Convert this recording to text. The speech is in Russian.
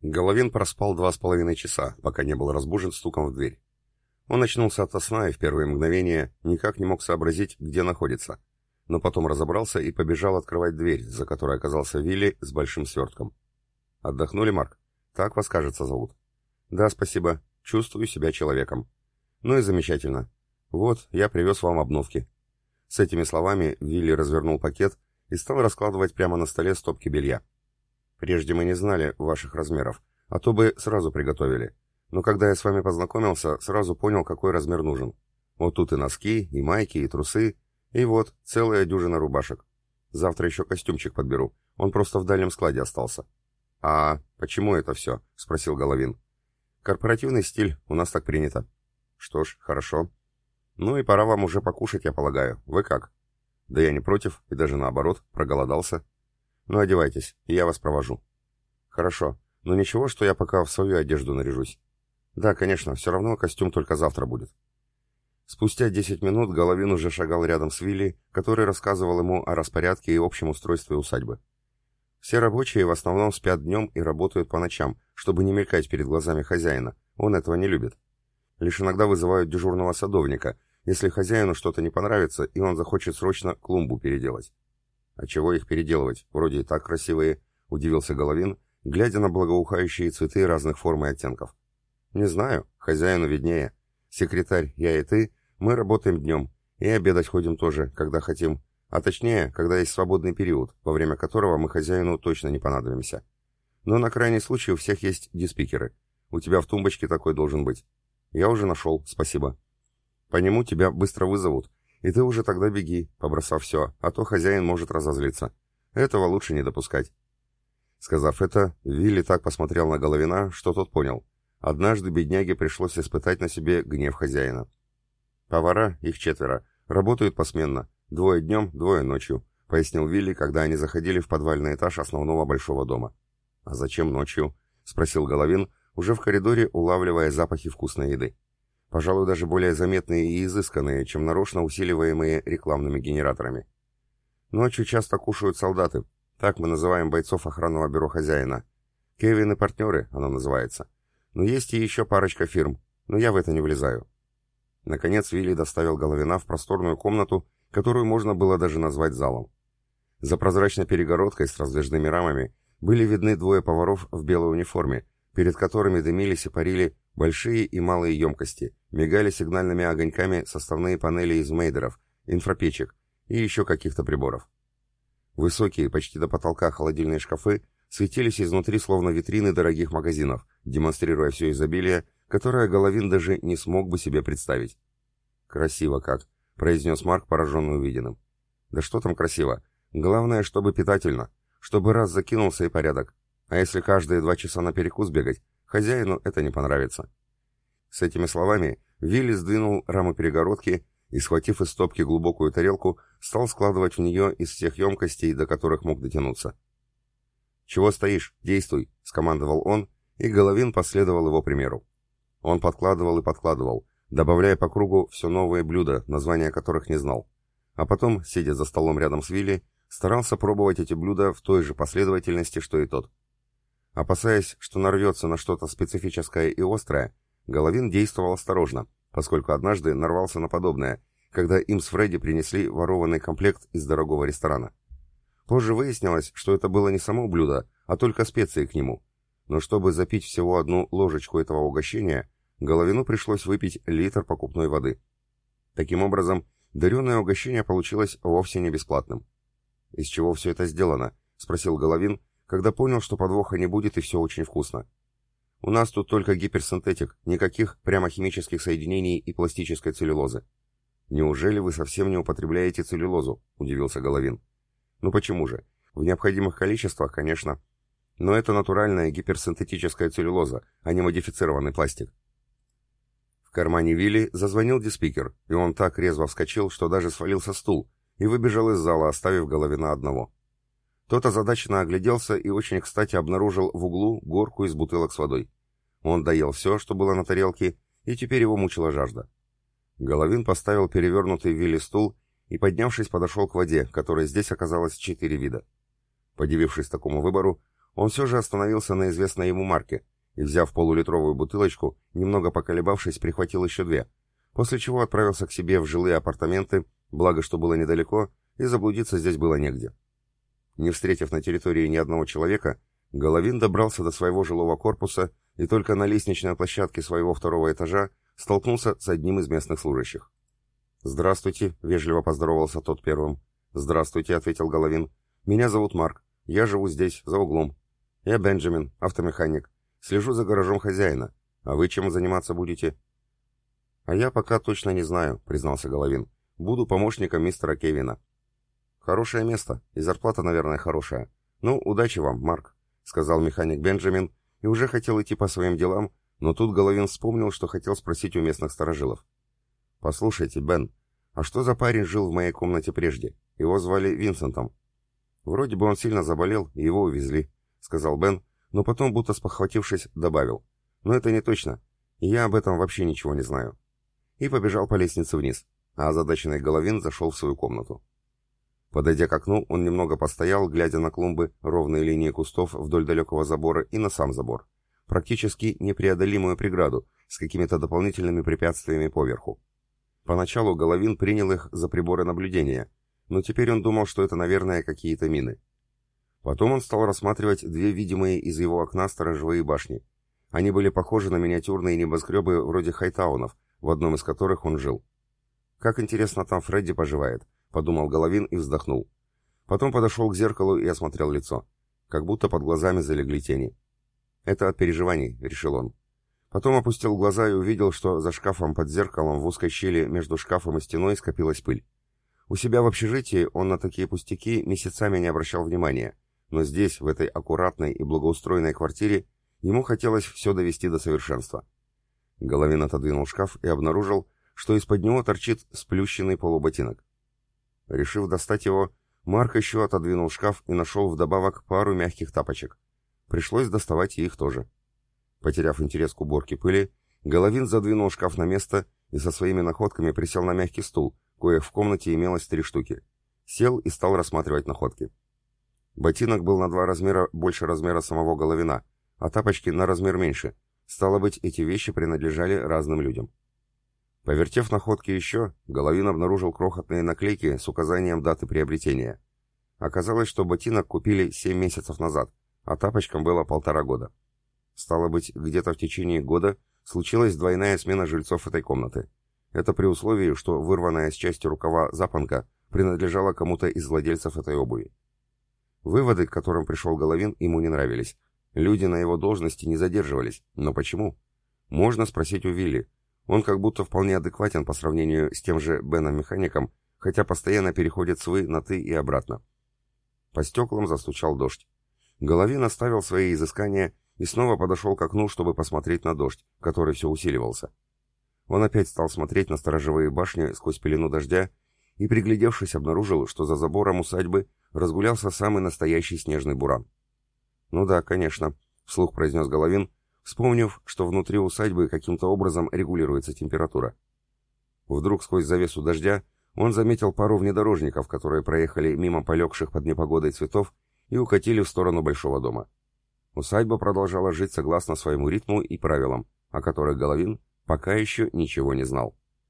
Головин проспал два с половиной часа, пока не был разбужен стуком в дверь. Он очнулся от сна и в первые мгновения никак не мог сообразить, где находится. Но потом разобрался и побежал открывать дверь, за которой оказался Вилли с большим свертком. «Отдохнули, Марк? Так вас, кажется, зовут?» «Да, спасибо. Чувствую себя человеком». «Ну и замечательно. Вот, я привез вам обновки». С этими словами Вилли развернул пакет и стал раскладывать прямо на столе стопки белья. Прежде мы не знали ваших размеров, а то бы сразу приготовили. Но когда я с вами познакомился, сразу понял, какой размер нужен. Вот тут и носки, и майки, и трусы, и вот целая дюжина рубашек. Завтра еще костюмчик подберу. Он просто в дальнем складе остался. А почему это все? Спросил Головин. Корпоративный стиль, у нас так принято. Что ж, хорошо. Ну и пора вам уже покушать, я полагаю. Вы как? Да я не против, и даже наоборот, проголодался. Ну, одевайтесь, и я вас провожу. Хорошо, но ничего, что я пока в свою одежду наряжусь. Да, конечно, все равно костюм только завтра будет. Спустя 10 минут Головин уже шагал рядом с Вилли, который рассказывал ему о распорядке и общем устройстве усадьбы. Все рабочие в основном спят днем и работают по ночам, чтобы не мелькать перед глазами хозяина. Он этого не любит. Лишь иногда вызывают дежурного садовника, если хозяину что-то не понравится, и он захочет срочно клумбу переделать. «А чего их переделывать? Вроде и так красивые», — удивился Головин, глядя на благоухающие цветы разных форм и оттенков. «Не знаю, хозяину виднее. Секретарь, я и ты, мы работаем днем, и обедать ходим тоже, когда хотим, а точнее, когда есть свободный период, во время которого мы хозяину точно не понадобимся. Но на крайний случай у всех есть диспикеры. У тебя в тумбочке такой должен быть. Я уже нашел, спасибо. По нему тебя быстро вызовут, и ты уже тогда беги, побросав все, а то хозяин может разозлиться. Этого лучше не допускать. Сказав это, Вилли так посмотрел на Головина, что тот понял. Однажды бедняге пришлось испытать на себе гнев хозяина. Повара, их четверо, работают посменно, двое днем, двое ночью, пояснил Вилли, когда они заходили в подвальный этаж основного большого дома. «А зачем ночью?» — спросил Головин, уже в коридоре улавливая запахи вкусной еды пожалуй, даже более заметные и изысканные, чем нарочно усиливаемые рекламными генераторами. Ночью часто кушают солдаты, так мы называем бойцов охранного бюро хозяина. Кевин и партнеры, оно называется. Но есть и еще парочка фирм, но я в это не влезаю. Наконец Вилли доставил Головина в просторную комнату, которую можно было даже назвать залом. За прозрачной перегородкой с раздвижными рамами были видны двое поваров в белой униформе, перед которыми дымились и парили большие и малые емкости, мигали сигнальными огоньками составные панели из мейдеров, инфрапечек и еще каких-то приборов. Высокие, почти до потолка холодильные шкафы светились изнутри словно витрины дорогих магазинов, демонстрируя все изобилие, которое Головин даже не смог бы себе представить. «Красиво как», — произнес Марк, пораженный увиденным. «Да что там красиво? Главное, чтобы питательно, чтобы раз закинулся и порядок, а если каждые два часа на перекус бегать, хозяину это не понравится. С этими словами Вилли сдвинул раму перегородки и, схватив из стопки глубокую тарелку, стал складывать в нее из всех емкостей, до которых мог дотянуться. «Чего стоишь? Действуй!» — скомандовал он, и Головин последовал его примеру. Он подкладывал и подкладывал, добавляя по кругу все новые блюда, названия которых не знал. А потом, сидя за столом рядом с Вилли, старался пробовать эти блюда в той же последовательности, что и тот. Опасаясь, что нарвется на что-то специфическое и острое, Головин действовал осторожно, поскольку однажды нарвался на подобное, когда им с Фредди принесли ворованный комплект из дорогого ресторана. Позже выяснилось, что это было не само блюдо, а только специи к нему. Но чтобы запить всего одну ложечку этого угощения, Головину пришлось выпить литр покупной воды. Таким образом, дареное угощение получилось вовсе не бесплатным. «Из чего все это сделано?» — спросил Головин, когда понял, что подвоха не будет и все очень вкусно. У нас тут только гиперсинтетик, никаких прямо химических соединений и пластической целлюлозы. Неужели вы совсем не употребляете целлюлозу? Удивился Головин. Ну почему же? В необходимых количествах, конечно. Но это натуральная гиперсинтетическая целлюлоза, а не модифицированный пластик. В кармане Вилли зазвонил диспикер, и он так резво вскочил, что даже свалился стул, и выбежал из зала, оставив Головина одного. Тот озадаченно огляделся и очень кстати обнаружил в углу горку из бутылок с водой. Он доел все, что было на тарелке, и теперь его мучила жажда. Головин поставил перевернутый Вилли стул и, поднявшись, подошел к воде, которой здесь оказалось четыре вида. Подивившись такому выбору, он все же остановился на известной ему марке и, взяв полулитровую бутылочку, немного поколебавшись, прихватил еще две, после чего отправился к себе в жилые апартаменты, благо что было недалеко, и заблудиться здесь было негде. Не встретив на территории ни одного человека, Головин добрался до своего жилого корпуса и только на лестничной площадке своего второго этажа столкнулся с одним из местных служащих. «Здравствуйте», — вежливо поздоровался тот первым. «Здравствуйте», — ответил Головин. «Меня зовут Марк. Я живу здесь, за углом. Я Бенджамин, автомеханик. Слежу за гаражом хозяина. А вы чем заниматься будете?» «А я пока точно не знаю», — признался Головин. «Буду помощником мистера Кевина». «Хорошее место, и зарплата, наверное, хорошая. Ну, удачи вам, Марк», — сказал механик Бенджамин, и уже хотел идти по своим делам, но тут Головин вспомнил, что хотел спросить у местных сторожилов. «Послушайте, Бен, а что за парень жил в моей комнате прежде? Его звали Винсентом». «Вроде бы он сильно заболел, и его увезли», — сказал Бен, но потом, будто спохватившись, добавил. «Но это не точно, я об этом вообще ничего не знаю». И побежал по лестнице вниз, а озадаченный Головин зашел в свою комнату. Подойдя к окну, он немного постоял, глядя на клумбы, ровные линии кустов вдоль далекого забора и на сам забор. Практически непреодолимую преграду, с какими-то дополнительными препятствиями поверху. Поначалу Головин принял их за приборы наблюдения, но теперь он думал, что это, наверное, какие-то мины. Потом он стал рассматривать две видимые из его окна сторожевые башни. Они были похожи на миниатюрные небоскребы вроде хайтаунов, в одном из которых он жил. «Как интересно там Фредди поживает», — подумал Головин и вздохнул. Потом подошел к зеркалу и осмотрел лицо. Как будто под глазами залегли тени. «Это от переживаний», — решил он. Потом опустил глаза и увидел, что за шкафом под зеркалом в узкой щели между шкафом и стеной скопилась пыль. У себя в общежитии он на такие пустяки месяцами не обращал внимания, но здесь, в этой аккуратной и благоустроенной квартире, ему хотелось все довести до совершенства. Головин отодвинул шкаф и обнаружил, что из-под него торчит сплющенный полуботинок. Решив достать его, Марк еще отодвинул шкаф и нашел вдобавок пару мягких тапочек. Пришлось доставать и их тоже. Потеряв интерес к уборке пыли, Головин задвинул шкаф на место и со своими находками присел на мягкий стул, коих в комнате имелось три штуки. Сел и стал рассматривать находки. Ботинок был на два размера больше размера самого Головина, а тапочки на размер меньше. Стало быть, эти вещи принадлежали разным людям. Повертев находки еще, Головин обнаружил крохотные наклейки с указанием даты приобретения. Оказалось, что ботинок купили 7 месяцев назад, а тапочкам было полтора года. Стало быть, где-то в течение года случилась двойная смена жильцов этой комнаты. Это при условии, что вырванная с части рукава запонка принадлежала кому-то из владельцев этой обуви. Выводы, к которым пришел Головин, ему не нравились. Люди на его должности не задерживались. Но почему? Можно спросить у Вилли. Он как будто вполне адекватен по сравнению с тем же Беном-механиком, хотя постоянно переходит с «вы» на «ты» и обратно. По стеклам застучал дождь. Головин оставил свои изыскания и снова подошел к окну, чтобы посмотреть на дождь, который все усиливался. Он опять стал смотреть на сторожевые башни сквозь пелену дождя и, приглядевшись, обнаружил, что за забором усадьбы разгулялся самый настоящий снежный буран. «Ну да, конечно», — вслух произнес Головин, вспомнив, что внутри усадьбы каким-то образом регулируется температура. Вдруг сквозь завесу дождя он заметил пару внедорожников, которые проехали мимо полегших под непогодой цветов и укатили в сторону большого дома. Усадьба продолжала жить согласно своему ритму и правилам, о которых Головин пока еще ничего не знал.